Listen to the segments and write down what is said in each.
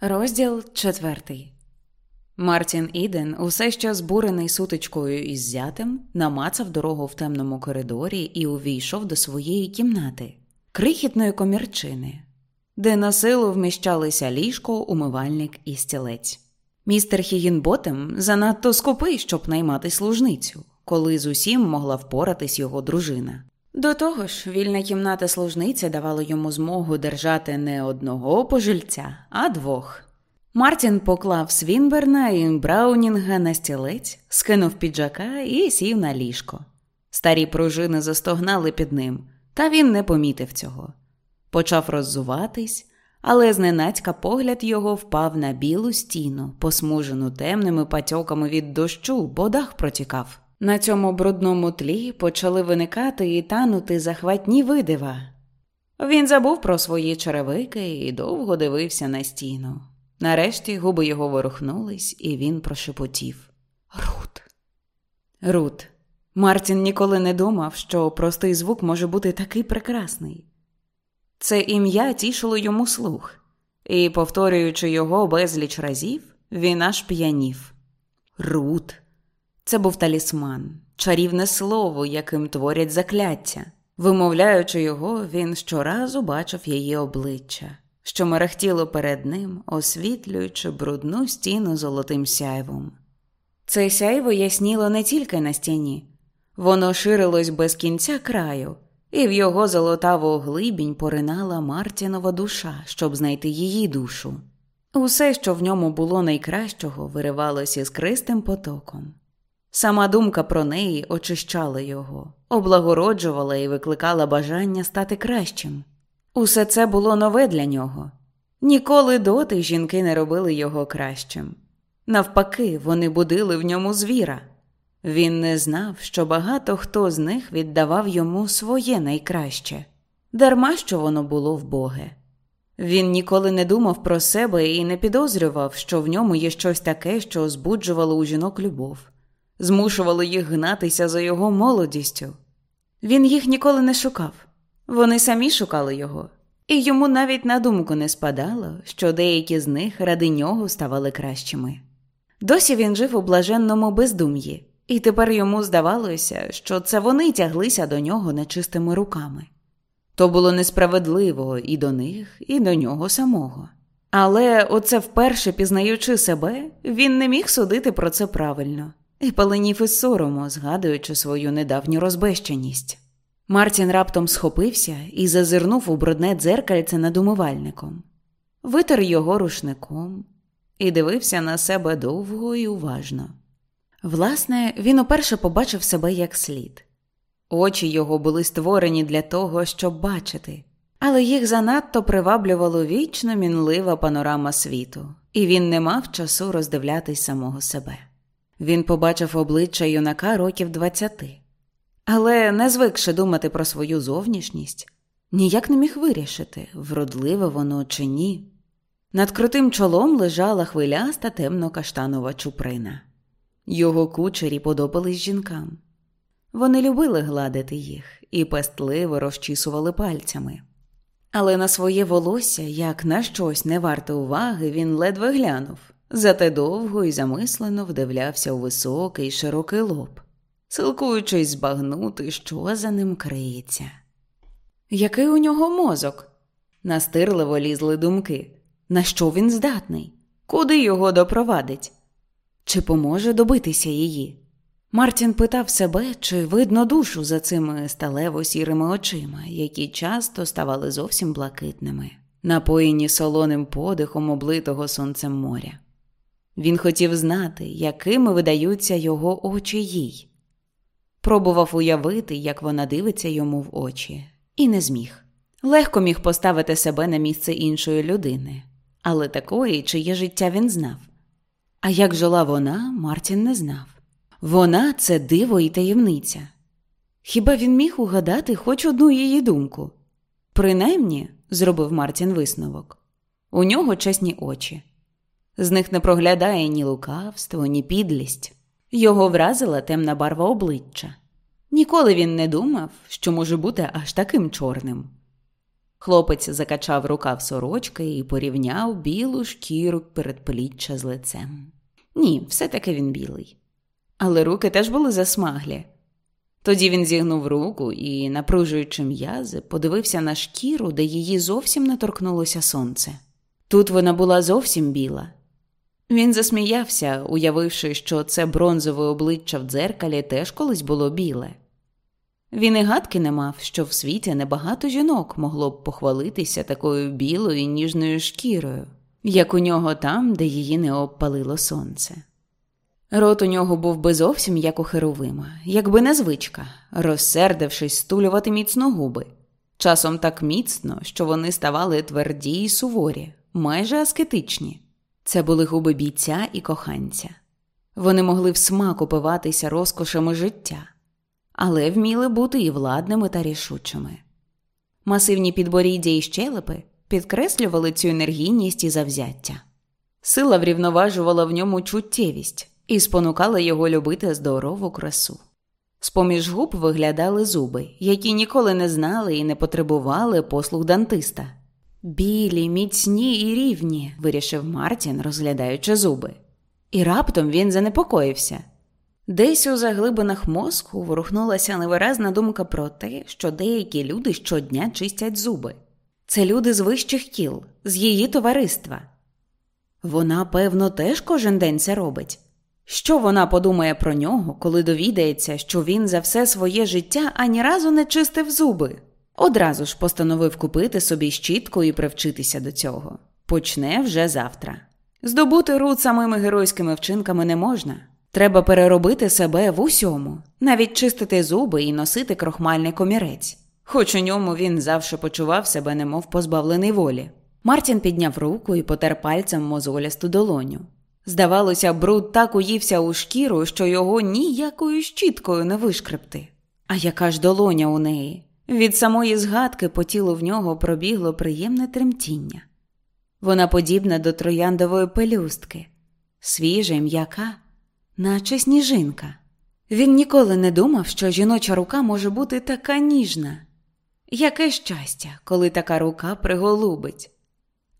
Розділ четвертий. Мартін Іден, усе ще збурений сутичкою із зятем, намацав дорогу в темному коридорі і увійшов до своєї кімнати, крихітної комірчини, де на силу вміщалися ліжко, умивальник і стілець. Містер Хігінботем занадто скупий, щоб наймати служницю, коли з усім могла впоратись його дружина. До того ж, вільна кімната служниці давала йому змогу держати не одного пожильця, а двох. Мартін поклав Свінберна і Браунінга на стілець, скинув піджака і сів на ліжко. Старі пружини застогнали під ним, та він не помітив цього. Почав роззуватись, але зненацька погляд його впав на білу стіну, посмужену темними патьоками від дощу, бо дах протікав. На цьому брудному тлі почали виникати і танути захватні видива. Він забув про свої черевики і довго дивився на стіну. Нарешті губи його ворухнулись, і він прошепотів Рут. Рут. Мартін ніколи не думав, що простий звук може бути такий прекрасний. Це ім'я тішило йому слух, і, повторюючи його безліч разів, він аж п'янів. Рут. Це був талісман, чарівне слово, яким творять закляття. Вимовляючи його, він щоразу бачив її обличчя що мерехтіло перед ним, освітлюючи брудну стіну золотим сяйвом. Це сяйво ясніло не тільки на стіні, воно ширилось без кінця краю, і в його золотаву глибінь поринала Мартінова душа, щоб знайти її душу. Усе, що в ньому було найкращого, виривалося іскристим потоком. Сама думка про неї очищала його, облагороджувала і викликала бажання стати кращим. Усе це було нове для нього. Ніколи доти жінки не робили його кращим. Навпаки, вони будили в ньому звіра. Він не знав, що багато хто з них віддавав йому своє найкраще, дарма що воно було в Боге. Він ніколи не думав про себе і не підозрював, що в ньому є щось таке, що збуджувало у жінок любов, змушувало їх гнатися за його молодістю. Він їх ніколи не шукав. Вони самі шукали його, і йому навіть на думку не спадало, що деякі з них ради нього ставали кращими. Досі він жив у блаженному бездум'ї, і тепер йому здавалося, що це вони тяглися до нього нечистими руками. То було несправедливо і до них, і до нього самого. Але, оце вперше пізнаючи себе, він не міг судити про це правильно і паленів із сорому, згадуючи свою недавню розбещеність. Мартін раптом схопився і зазирнув у брудне дзеркальце над умивальником, витер його рушником і дивився на себе довго і уважно. Власне, він уперше побачив себе як слід. Очі його були створені для того, щоб бачити, але їх занадто приваблювало вічно мінлива панорама світу, і він не мав часу роздивлятись самого себе. Він побачив обличчя юнака років двадцяти. Але, не звикши думати про свою зовнішність, ніяк не міг вирішити, вродливе воно чи ні. Над крутим чолом лежала хвиляста темно-каштанова чуприна. Його кучері подобались жінкам. Вони любили гладити їх і пестливо розчісували пальцями. Але на своє волосся, як на щось не варте уваги, він ледве глянув, зате довго і замислено вдивлявся у високий широкий лоб силкуючись збагнути, що за ним криється. Який у нього мозок? Настирливо лізли думки. На що він здатний? Куди його допровадить? Чи поможе добитися її? Мартін питав себе, чи видно душу за цими сталево сірими очима, які часто ставали зовсім блакитними, напоєні солоним подихом облитого сонцем моря. Він хотів знати, якими видаються його очі їй. Пробував уявити, як вона дивиться йому в очі, і не зміг. Легко міг поставити себе на місце іншої людини, але такої, чиє життя він знав. А як жила вона, Мартін не знав. Вона це диво і таємниця. Хіба він міг угадати хоч одну її думку? Принаймні, зробив Мартін висновок, у нього чесні очі. З них не проглядає ні лукавство, ні підлість. Його вразила темна барва обличчя. Ніколи він не думав, що може бути аж таким чорним. Хлопець закачав рукав сорочки і порівняв білу шкіру передпліччя з лицем. Ні, все таки він білий. Але руки теж були засмаглі. Тоді він зігнув руку і, напружуючи м'язи, подивився на шкіру, де її зовсім не торкнулося сонце. Тут вона була зовсім біла. Він засміявся, уявивши, що це бронзове обличчя в дзеркалі теж колись було біле. Він і гадки не мав, що в світі небагато жінок могло б похвалитися такою білою ніжною шкірою, як у нього там, де її не обпалило сонце. Рот у нього був би зовсім як у Херовима, якби не звичка, розсердившись, стулювати міцно губи, часом так міцно, що вони ставали тверді й суворі, майже аскетичні. Це були губи бійця і коханця. Вони могли в смак упиватися розкошами життя, але вміли бути і владними та рішучими. Масивні підборіддя і щелепи підкреслювали цю енергійність і завзяття. Сила врівноважувала в ньому чуттєвість і спонукала його любити здорову красу. З поміж губ виглядали зуби, які ніколи не знали і не потребували послуг дантиста. Білі, міцні і рівні, вирішив Мартін, розглядаючи зуби. І раптом він занепокоївся. Десь у заглибинах мозку ворухнулася невиразна думка про те, що деякі люди щодня чистять зуби. Це люди з вищих кіл, з її товариства. Вона, певно, теж кожен день це робить. Що вона подумає про нього, коли довідається, що він за все своє життя ані разу не чистив зуби? Одразу ж постановив купити собі щітку і привчитися до цього. Почне вже завтра. Здобути руд самими геройськими вчинками не можна. Треба переробити себе в усьому, навіть чистити зуби і носити крохмальний комірець, хоч у ньому він завжди почував себе, немов позбавлений волі. Мартін підняв руку і потер пальцем мозолясту долоню. Здавалося, бруд так уївся у шкіру, що його ніякою щіткою не вишкрепти. А яка ж долоня у неї? Від самої згадки по тілу в нього пробігло приємне тремтіння. Вона подібна до трояндової пелюстки, свіжа м'яка, наче сніжинка. Він ніколи не думав, що жіноча рука може бути така ніжна. Яке щастя, коли така рука приголубить.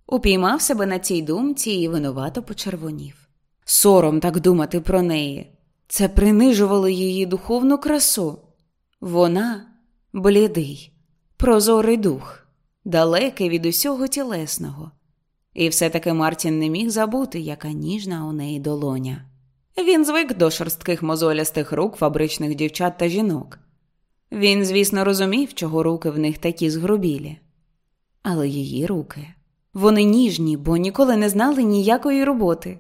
Упіймав себе на цій думці і винувато почервонів. Сором так думати про неї. Це принижувало її духовну красу. Вона блідий, прозорий дух, далекий від усього тілесного. І все таки Мартін не міг забути, яка ніжна у неї долоня. Він звик до шорстких мозолястих рук фабричних дівчат та жінок. Він, звісно, розумів, чого руки в них такі згрубілі. Але її руки вони ніжні, бо ніколи не знали ніякої роботи.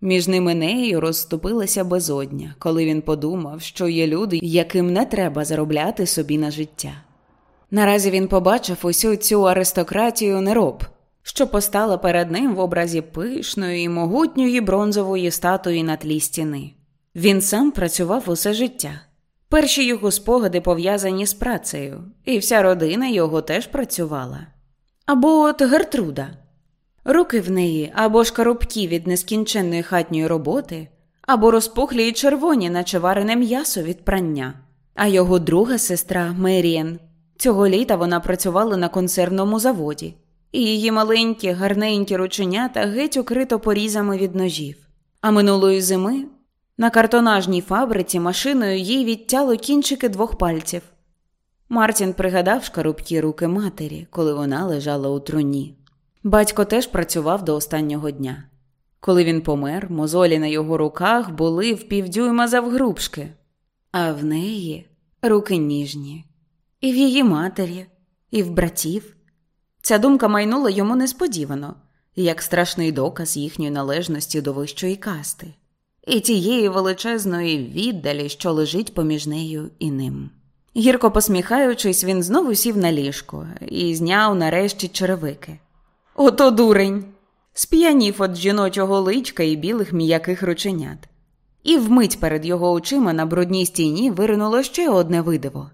Між ними нею розступилася безодня, коли він подумав, що є люди, яким не треба заробляти собі на життя. Наразі він побачив усю цю аристократію нероб, що постала перед ним в образі пишної і могутньої бронзової статуї на тлі стіни. Він сам працював усе життя. Перші його спогади пов'язані з працею, і вся родина його теж працювала. Або от Гертруда. Руки в неї або ж коробки від нескінченної хатньої роботи, або розпухлі й червоні, наче варене м'ясо від прання. А його друга сестра Меріен. Цього літа вона працювала на консервному заводі, і її маленькі, гарненькі рученята геть укрито порізами від ножів. А минулої зими на картонажній фабриці машиною їй відтяло кінчики двох пальців. Мартін пригадав шкарубкі руки матері, коли вона лежала у труні. Батько теж працював до останнього дня. Коли він помер, мозолі на його руках були в півдюйма завгрубшки, а в неї руки ніжні, і в її матері, і в братів. Ця думка майнула йому несподівано, як страшний доказ їхньої належності до вищої касти, і тієї величезної віддалі, що лежить поміж нею і ним. Гірко посміхаючись, він знову сів на ліжко і зняв нарешті черевики. Ото дурень. сп'янів від жіночого личка і білих м'яких рученят. І вмить перед його очима на брудній стіні виринуло ще одне видиво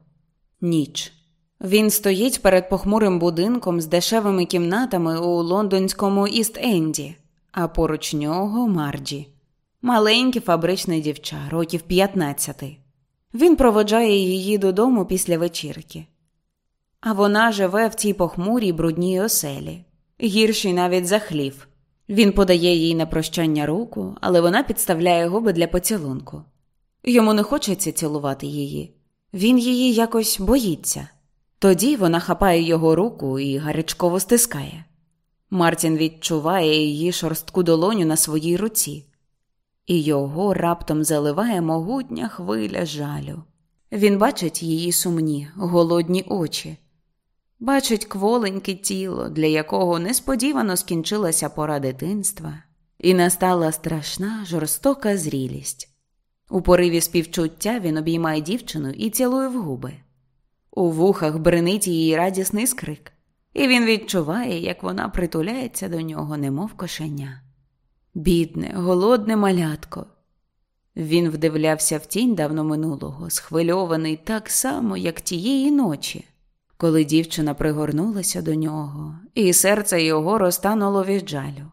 ніч. Він стоїть перед похмурим будинком з дешевими кімнатами у лондонському Іст-Енді, а поруч нього Марджі, маленьке фабричне дівча, років 15. Він проводжає її додому після вечірки. А вона живе в цій похмурій брудній оселі, гіршій навіть за хлів. Він подає їй на прощання руку, але вона підставляє губи для поцілунку. Йому не хочеться цілувати її, він її якось боїться. Тоді вона хапає його руку і гарячково стискає. Мартін відчуває її шорстку долоню на своїй руці, і його раптом заливає могутня хвиля жалю. Він бачить її сумні, голодні очі, бачить кволеньке тіло, для якого несподівано скінчилася пора дитинства, і настала страшна жорстока зрілість. У пориві співчуття він обіймає дівчину і цілує в губи. У вухах бренить її радісний скрик, і він відчуває, як вона притуляється до нього, немов кошеня. Бідне, голодне малятко. Він вдивлявся в тінь давно минулого, схвильований так само, як тієї ночі, коли дівчина пригорнулася до нього, і серце його розтануло від жалю.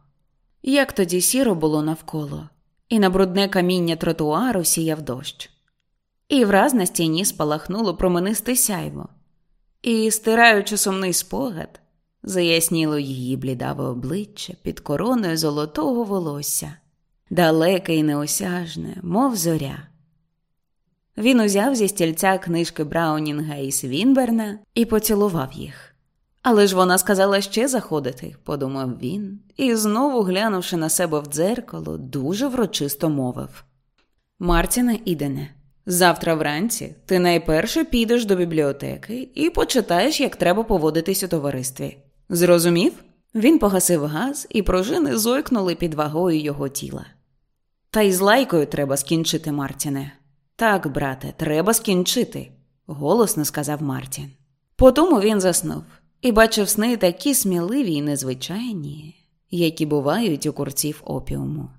Як тоді сіро було навколо, і на брудне каміння тротуару сіяв дощ і враз на стіні спалахнуло променисте сяйво, і, стираючи сумний спогад, заясніло її блідаве обличчя під короною золотого волосся, далеке і неосяжне, мов зоря. Він узяв зі стільця книжки Браунінга і Свінберна і поцілував їх. Але ж вона сказала ще заходити, подумав він, і знову, глянувши на себе в дзеркало, дуже врочисто мовив Мартіне Ідене, Завтра вранці ти найперше підеш до бібліотеки і почитаєш, як треба поводитись у товаристві. Зрозумів? Він погасив газ, і пружини зойкнули під вагою його тіла. Та й з лайкою треба скінчити, Мартіне. Так, брате, треба скінчити, голосно сказав Мартін. Потому він заснув і бачив сни такі сміливі й незвичайні, які бувають у курців опіуму.